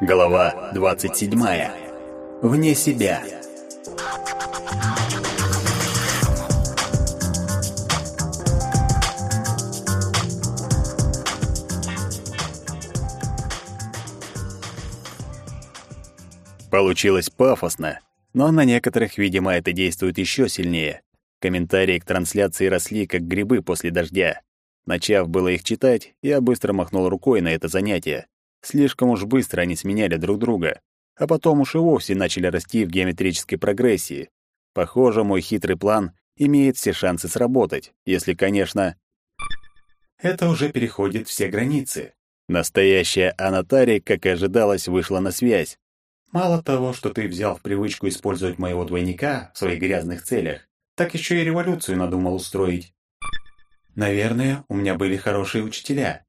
Глава 27. Вне себя. Получилось пафосно, но на некоторых, видимо, это действует еще сильнее. Комментарии к трансляции росли, как грибы после дождя. Начав было их читать, я быстро махнул рукой на это занятие. Слишком уж быстро они сменяли друг друга, а потом уж и вовсе начали расти в геометрической прогрессии. Похоже, мой хитрый план имеет все шансы сработать, если, конечно... Это уже переходит все границы. Настоящая Анатария, как и ожидалось, вышла на связь. Мало того, что ты взял в привычку использовать моего двойника в своих грязных целях, так еще и революцию надумал устроить. Наверное, у меня были хорошие учителя.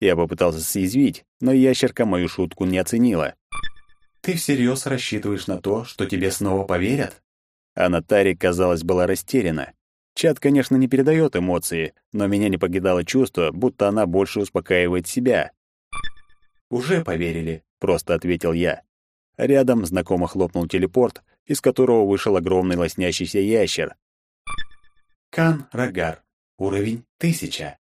Я попытался съязвить, но ящерка мою шутку не оценила. «Ты всерьез рассчитываешь на то, что тебе снова поверят?» А Натари, казалось, была растеряна. Чат, конечно, не передает эмоции, но меня не покидало чувство, будто она больше успокаивает себя. «Уже поверили», — просто ответил я. Рядом знакомо хлопнул телепорт, из которого вышел огромный лоснящийся ящер. Кан Рагар. Уровень тысяча.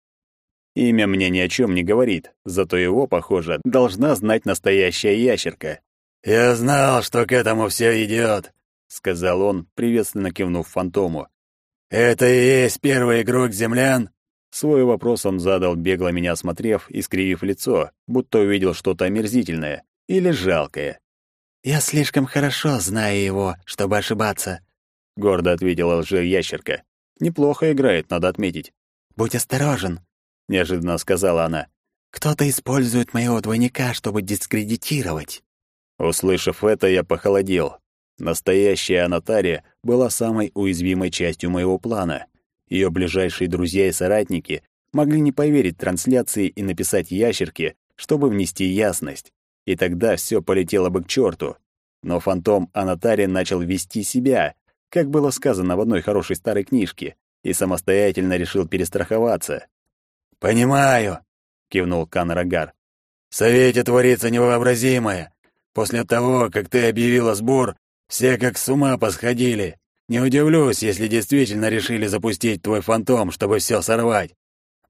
Имя мне ни о чем не говорит, зато его, похоже, должна знать настоящая ящерка. «Я знал, что к этому все идет», — сказал он, приветственно кивнув фантому. «Это и есть первый игрок землян?» Свой вопрос он задал, бегло меня осмотрев и скривив лицо, будто увидел что-то омерзительное или жалкое. «Я слишком хорошо знаю его, чтобы ошибаться», — гордо ответила лже-ящерка. «Неплохо играет, надо отметить». «Будь осторожен. — неожиданно сказала она. «Кто-то использует моего двойника, чтобы дискредитировать». Услышав это, я похолодел. Настоящая Анатария была самой уязвимой частью моего плана. Ее ближайшие друзья и соратники могли не поверить трансляции и написать ящерке, чтобы внести ясность. И тогда все полетело бы к черту. Но фантом Анатария начал вести себя, как было сказано в одной хорошей старой книжке, и самостоятельно решил перестраховаться. «Понимаю», — кивнул Канрагар. «В Совете творится невообразимое. После того, как ты объявила сбор, все как с ума посходили. Не удивлюсь, если действительно решили запустить твой фантом, чтобы все сорвать.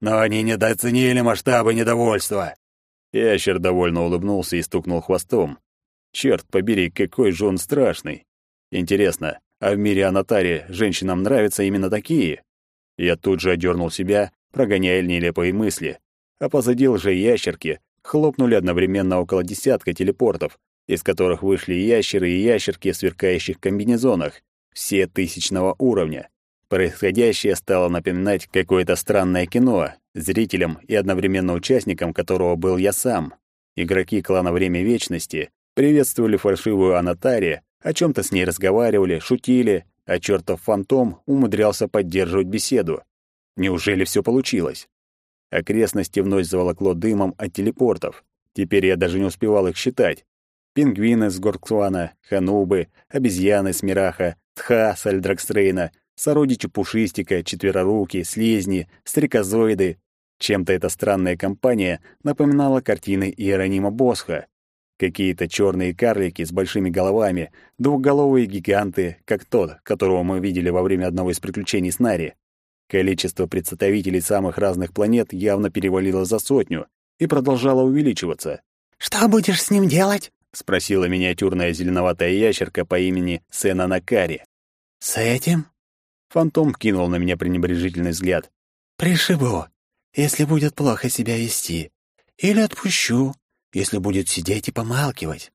Но они недооценили масштабы недовольства». Ящер довольно улыбнулся и стукнул хвостом. Черт побери, какой же он страшный. Интересно, а в мире Анатари женщинам нравятся именно такие? Я тут же одернул себя прогоняя нелепые мысли. А позади лже ящерки хлопнули одновременно около десятка телепортов, из которых вышли ящеры и ящерки в сверкающих комбинезонах, все тысячного уровня. Происходящее стало напоминать какое-то странное кино, зрителям и одновременно участникам которого был я сам. Игроки клана Время Вечности приветствовали фальшивую Анатари, о чем то с ней разговаривали, шутили, а чертов фантом умудрялся поддерживать беседу. Неужели все получилось? Окрестности вновь заволокло дымом от телепортов. Теперь я даже не успевал их считать. Пингвины с Горксуана, ханубы, обезьяны с Мираха, тха с Альдракстрейна, сородичи Пушистика, Четвероруки, Слизни, Стрекозоиды. Чем-то эта странная компания напоминала картины Иеронима Босха. Какие-то черные карлики с большими головами, двухголовые гиганты, как тот, которого мы видели во время одного из приключений с Нари. Количество представителей самых разных планет явно перевалило за сотню и продолжало увеличиваться. «Что будешь с ним делать?» — спросила миниатюрная зеленоватая ящерка по имени Сена Накари. «С этим?» Фантом кинул на меня пренебрежительный взгляд. «Пришибу, если будет плохо себя вести. Или отпущу, если будет сидеть и помалкивать».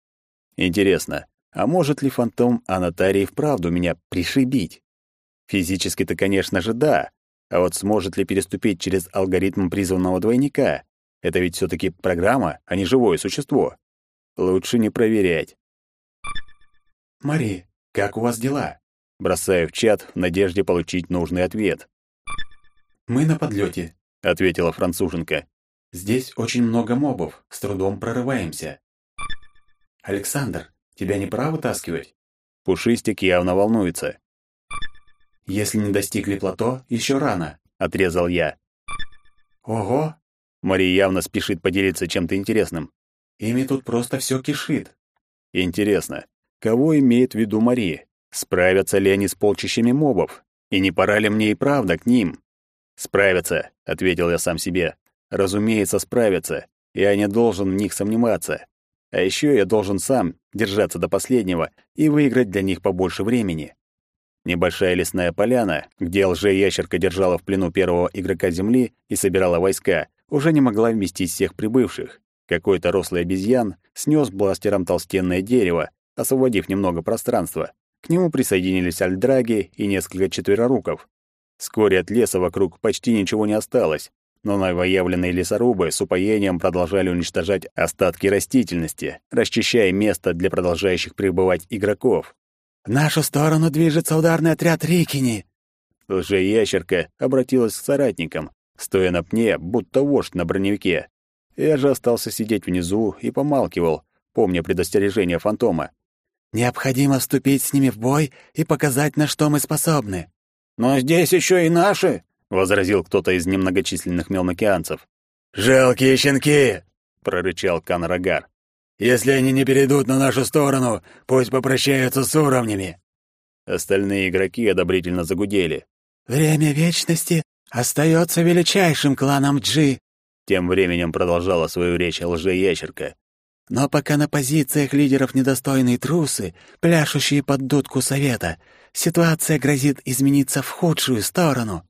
Интересно, а может ли фантом Анатарии вправду меня пришибить? Физически-то, конечно же, да, а вот сможет ли переступить через алгоритм призванного двойника? Это ведь все таки программа, а не живое существо. Лучше не проверять. «Мари, как у вас дела?» Бросаю в чат в надежде получить нужный ответ. «Мы на подлете, ответила француженка. «Здесь очень много мобов, с трудом прорываемся». «Александр, тебя не пора вытаскивать?» Пушистик явно волнуется. Если не достигли плато, еще рано, отрезал я. Ого! Мария явно спешит поделиться чем-то интересным. Ими тут просто все кишит. Интересно, кого имеет в виду Мария? Справятся ли они с полчищами мобов? И не пора ли мне и правда к ним? Справятся, ответил я сам себе. Разумеется, справятся. Я не должен в них сомневаться. А еще я должен сам держаться до последнего и выиграть для них побольше времени. Небольшая лесная поляна, где лже-ящерка держала в плену первого игрока Земли и собирала войска, уже не могла вместить всех прибывших. Какой-то рослый обезьян снес бластером толстенное дерево, освободив немного пространства. К нему присоединились альдраги и несколько четвероруков. Вскоре от леса вокруг почти ничего не осталось, но новоявленные лесорубы с упоением продолжали уничтожать остатки растительности, расчищая место для продолжающих пребывать игроков. «В нашу сторону движется ударный отряд Рикини!» Лже-ящерка обратилась к соратникам, стоя на пне, будто вождь на броневике. Я же остался сидеть внизу и помалкивал, помня предостережение фантома. «Необходимо вступить с ними в бой и показать, на что мы способны». «Но здесь еще и наши!» — возразил кто-то из немногочисленных мелнокеанцев. «Жалкие щенки!» — прорычал Канарагар. «Если они не перейдут на нашу сторону, пусть попрощаются с уровнями!» Остальные игроки одобрительно загудели. «Время вечности остается величайшим кланом Джи», тем временем продолжала свою речь лже-ящерка. «Но пока на позициях лидеров недостойные трусы, пляшущие под дудку совета, ситуация грозит измениться в худшую сторону».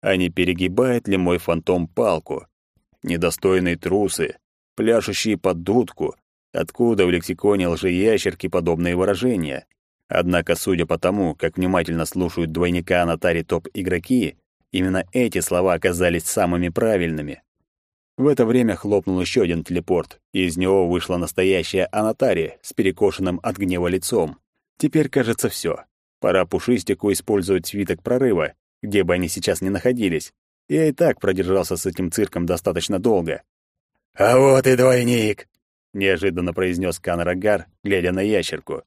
А не перегибает ли мой фантом палку? Недостойные трусы, пляшущие под дудку. Откуда в лексиконе лжеящерки подобные выражения? Однако, судя по тому, как внимательно слушают двойника Анатари топ-игроки, именно эти слова оказались самыми правильными. В это время хлопнул еще один телепорт, и из него вышла настоящая Анатари с перекошенным от гнева лицом. Теперь, кажется, все. Пора Пушистику использовать свиток прорыва, где бы они сейчас ни находились. Я и так продержался с этим цирком достаточно долго. «А вот и двойник!» — неожиданно произнес Канарагар, глядя на ящерку.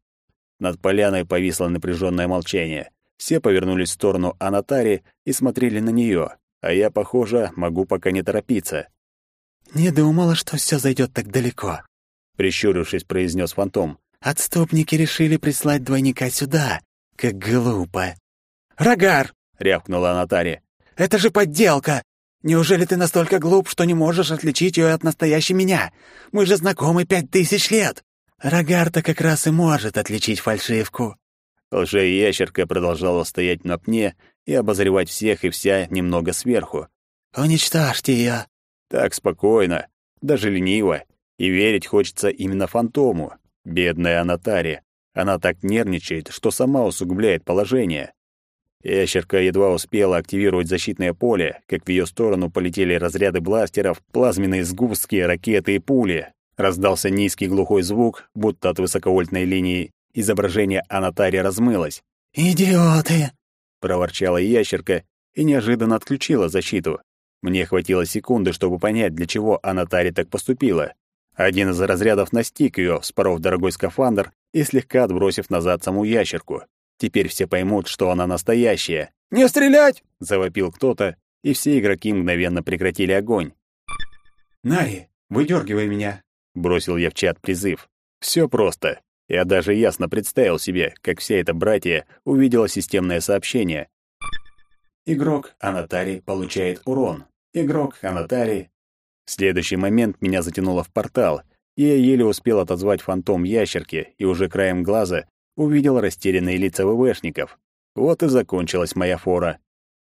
Над поляной повисло напряженное молчание. Все повернулись в сторону Анатари и смотрели на нее, а я, похоже, могу пока не торопиться. «Не думала, что все зайдет так далеко», — прищурившись, произнес фантом. «Отступники решили прислать двойника сюда. Как глупо». «Рогар!» — рявкнула Анатария. «Это же подделка! Неужели ты настолько глуп, что не можешь отличить ее от настоящей меня? Мы же знакомы пять тысяч лет!» «Рогар-то как раз и может отличить фальшивку». Лже-ящерка продолжала стоять на пне и обозревать всех и вся немного сверху. «Уничтожьте ее!» Так спокойно, даже лениво, и верить хочется именно фантому. Бедная Анатари. Она так нервничает, что сама усугубляет положение. Ящерка едва успела активировать защитное поле, как в ее сторону полетели разряды бластеров, плазменные сгустки, ракеты и пули. Раздался низкий глухой звук, будто от высоковольтной линии. Изображение Анатари размылось. «Идиоты!» — проворчала ящерка и неожиданно отключила защиту. Мне хватило секунды, чтобы понять, для чего Анатари так поступила. Один из разрядов настиг ее, споров дорогой скафандр и слегка отбросив назад саму ящерку. Теперь все поймут, что она настоящая. «Не стрелять!» — завопил кто-то, и все игроки мгновенно прекратили огонь. «Нари, выдергивай меня!» — бросил я в чат призыв. Все просто. Я даже ясно представил себе, как вся эта братья увидела системное сообщение. Игрок Анатари получает урон. Игрок Анатари... В следующий момент меня затянуло в портал, и я еле успел отозвать фантом ящерки и уже краем глаза увидел растерянные лица ВВшников. Вот и закончилась моя фора.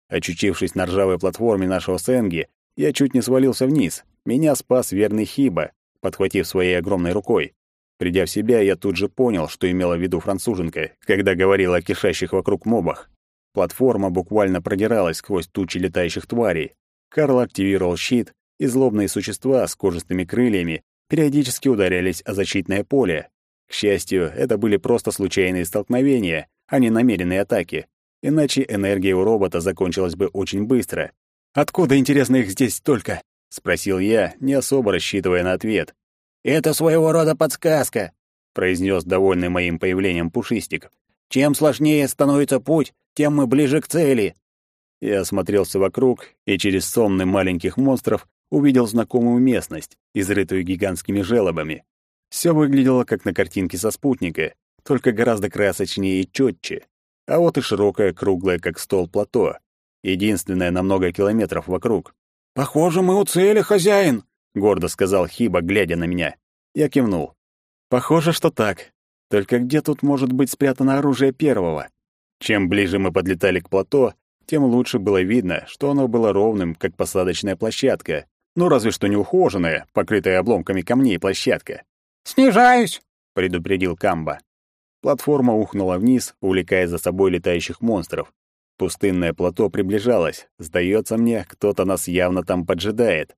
Очутившись на ржавой платформе нашего Сенги, я чуть не свалился вниз. Меня спас верный Хиба, подхватив своей огромной рукой. Придя в себя, я тут же понял, что имела в виду француженка, когда говорила о кишащих вокруг мобах. Платформа буквально продиралась сквозь тучи летающих тварей. Карл активировал щит, и злобные существа с кожистыми крыльями периодически ударялись о защитное поле. К счастью, это были просто случайные столкновения, а не намеренные атаки. Иначе энергия у робота закончилась бы очень быстро. «Откуда, интересно, их здесь столько?» — спросил я, не особо рассчитывая на ответ. «Это своего рода подсказка», — произнес довольный моим появлением Пушистик. «Чем сложнее становится путь, тем мы ближе к цели». Я осмотрелся вокруг и через сонны маленьких монстров увидел знакомую местность, изрытую гигантскими желобами. Все выглядело как на картинке со спутника, только гораздо красочнее и четче. А вот и широкое, круглое, как стол, плато. Единственное на много километров вокруг. «Похоже, мы у цели, хозяин!» — гордо сказал Хиба, глядя на меня. Я кивнул. «Похоже, что так. Только где тут может быть спрятано оружие первого?» Чем ближе мы подлетали к плато, тем лучше было видно, что оно было ровным, как посадочная площадка. Ну, разве что не ухоженная, покрытая обломками камней площадка. «Снижаюсь!» — предупредил Камба. Платформа ухнула вниз, увлекая за собой летающих монстров. Пустынное плато приближалось. Сдается мне, кто-то нас явно там поджидает.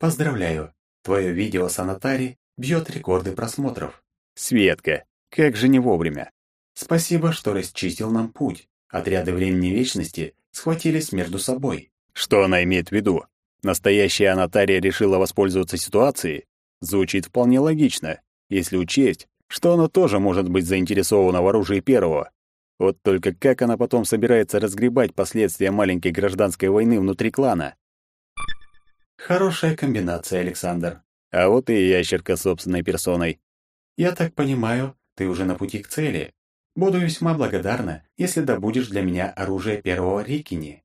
Поздравляю. Твое видео с Анатари бьет рекорды просмотров. Светка, как же не вовремя. Спасибо, что расчистил нам путь. Отряды Времени Вечности схватились между собой. Что она имеет в виду? Настоящая Анатария решила воспользоваться ситуацией? Звучит вполне логично, если учесть, что она тоже может быть заинтересована в оружии первого. Вот только как она потом собирается разгребать последствия маленькой гражданской войны внутри клана? Хорошая комбинация, Александр. А вот и ящерка собственной персоной. Я так понимаю, ты уже на пути к цели. Буду весьма благодарна, если добудешь для меня оружие первого Рикини.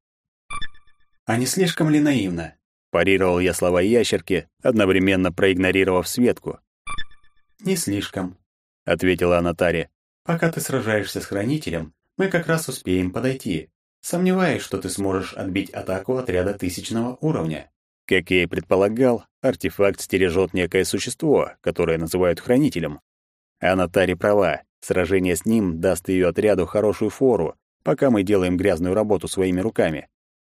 А не слишком ли наивно? Парировал я слова ящерки, одновременно проигнорировав Светку. Не слишком. — ответила Анатария. «Пока ты сражаешься с Хранителем, мы как раз успеем подойти. Сомневаюсь, что ты сможешь отбить атаку отряда тысячного уровня». Как я и предполагал, артефакт стережет некое существо, которое называют Хранителем. Анатари права, сражение с ним даст ее отряду хорошую фору, пока мы делаем грязную работу своими руками.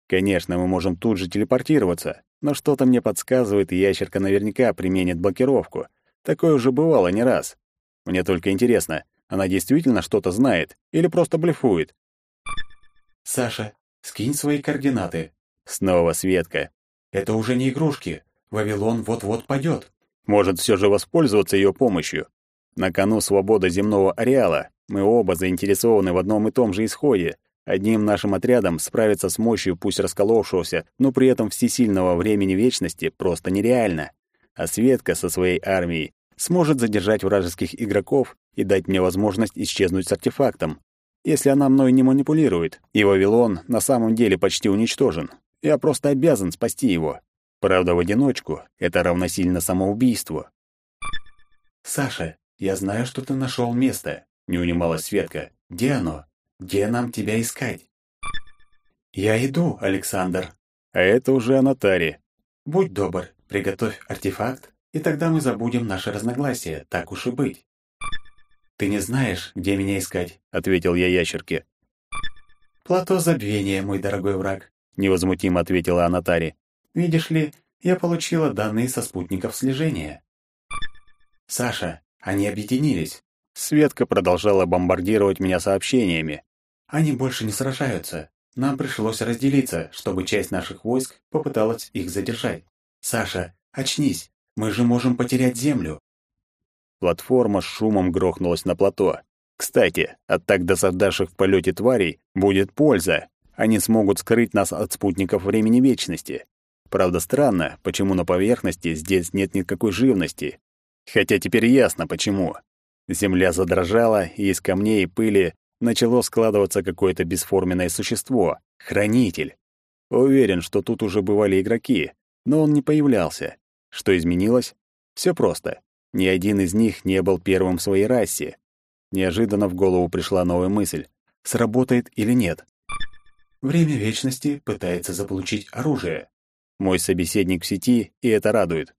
Конечно, мы можем тут же телепортироваться, но что-то мне подсказывает, ящерка наверняка применит блокировку. Такое уже бывало не раз. Мне только интересно, она действительно что-то знает или просто блефует? «Саша, скинь свои координаты». Снова Светка. «Это уже не игрушки. Вавилон вот-вот падет». Может, все же воспользоваться ее помощью. На кону свобода земного ареала. Мы оба заинтересованы в одном и том же исходе. Одним нашим отрядом справиться с мощью пусть расколовшегося, но при этом всесильного времени вечности просто нереально. А Светка со своей армией сможет задержать вражеских игроков и дать мне возможность исчезнуть с артефактом. Если она мной не манипулирует, и Вавилон на самом деле почти уничтожен, я просто обязан спасти его. Правда, в одиночку это равносильно самоубийству. «Саша, я знаю, что ты нашел место», — не унималась Светка. «Где оно? Где нам тебя искать?» «Я иду, Александр». А это уже Анатари. «Будь добр, приготовь артефакт и тогда мы забудем наши разногласия, так уж и быть. «Ты не знаешь, где меня искать», — ответил я ящерке. «Плато забвения, мой дорогой враг», — невозмутимо ответила Анатари. «Видишь ли, я получила данные со спутников слежения». «Саша, они объединились». Светка продолжала бомбардировать меня сообщениями. «Они больше не сражаются. Нам пришлось разделиться, чтобы часть наших войск попыталась их задержать. Саша, очнись, мы же можем потерять землю. Платформа с шумом грохнулась на плато. Кстати, от так досадавших в полете тварей будет польза. Они смогут скрыть нас от спутников времени вечности. Правда, странно, почему на поверхности здесь нет никакой живности. Хотя теперь ясно, почему. Земля задрожала, и из камней и пыли начало складываться какое-то бесформенное существо — хранитель. Уверен, что тут уже бывали игроки, но он не появлялся. Что изменилось? Все просто. Ни один из них не был первым в своей расе. Неожиданно в голову пришла новая мысль. Сработает или нет? Время вечности пытается заполучить оружие. Мой собеседник в сети, и это радует.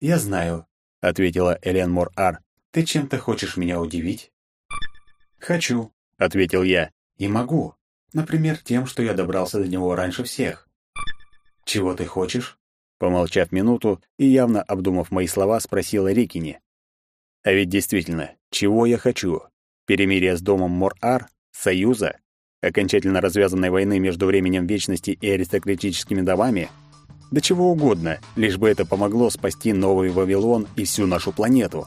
«Я знаю», — ответила Элен Мор-Ар. «Ты чем-то хочешь меня удивить?» «Хочу», — ответил я. «И могу. Например, тем, что я добрался до него раньше всех». «Чего ты хочешь?» Помолчав минуту и явно обдумав мои слова, спросила Рикини. А ведь действительно, чего я хочу? Перемирие с домом Мор-Ар? Союза? Окончательно развязанной войны между временем вечности и аристократическими домами? Да чего угодно, лишь бы это помогло спасти новый Вавилон и всю нашу планету.